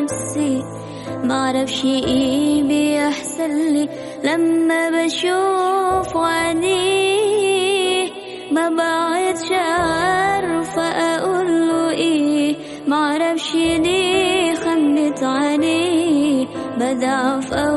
نفسي. معرفش إيه بيحصل لي لما بشوف عينيه ما بعدش عارفة له إيه؟ معرفش ليه خمت عينيه بضعف قوي